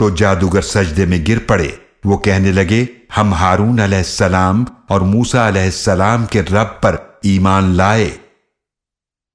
تو جادوگر سجدے میں گر پڑے۔ وہ کہنے لگے، ہم ہارون علیہ السلام اور موسا علیہ السلام کے رب پر ایمان لائے۔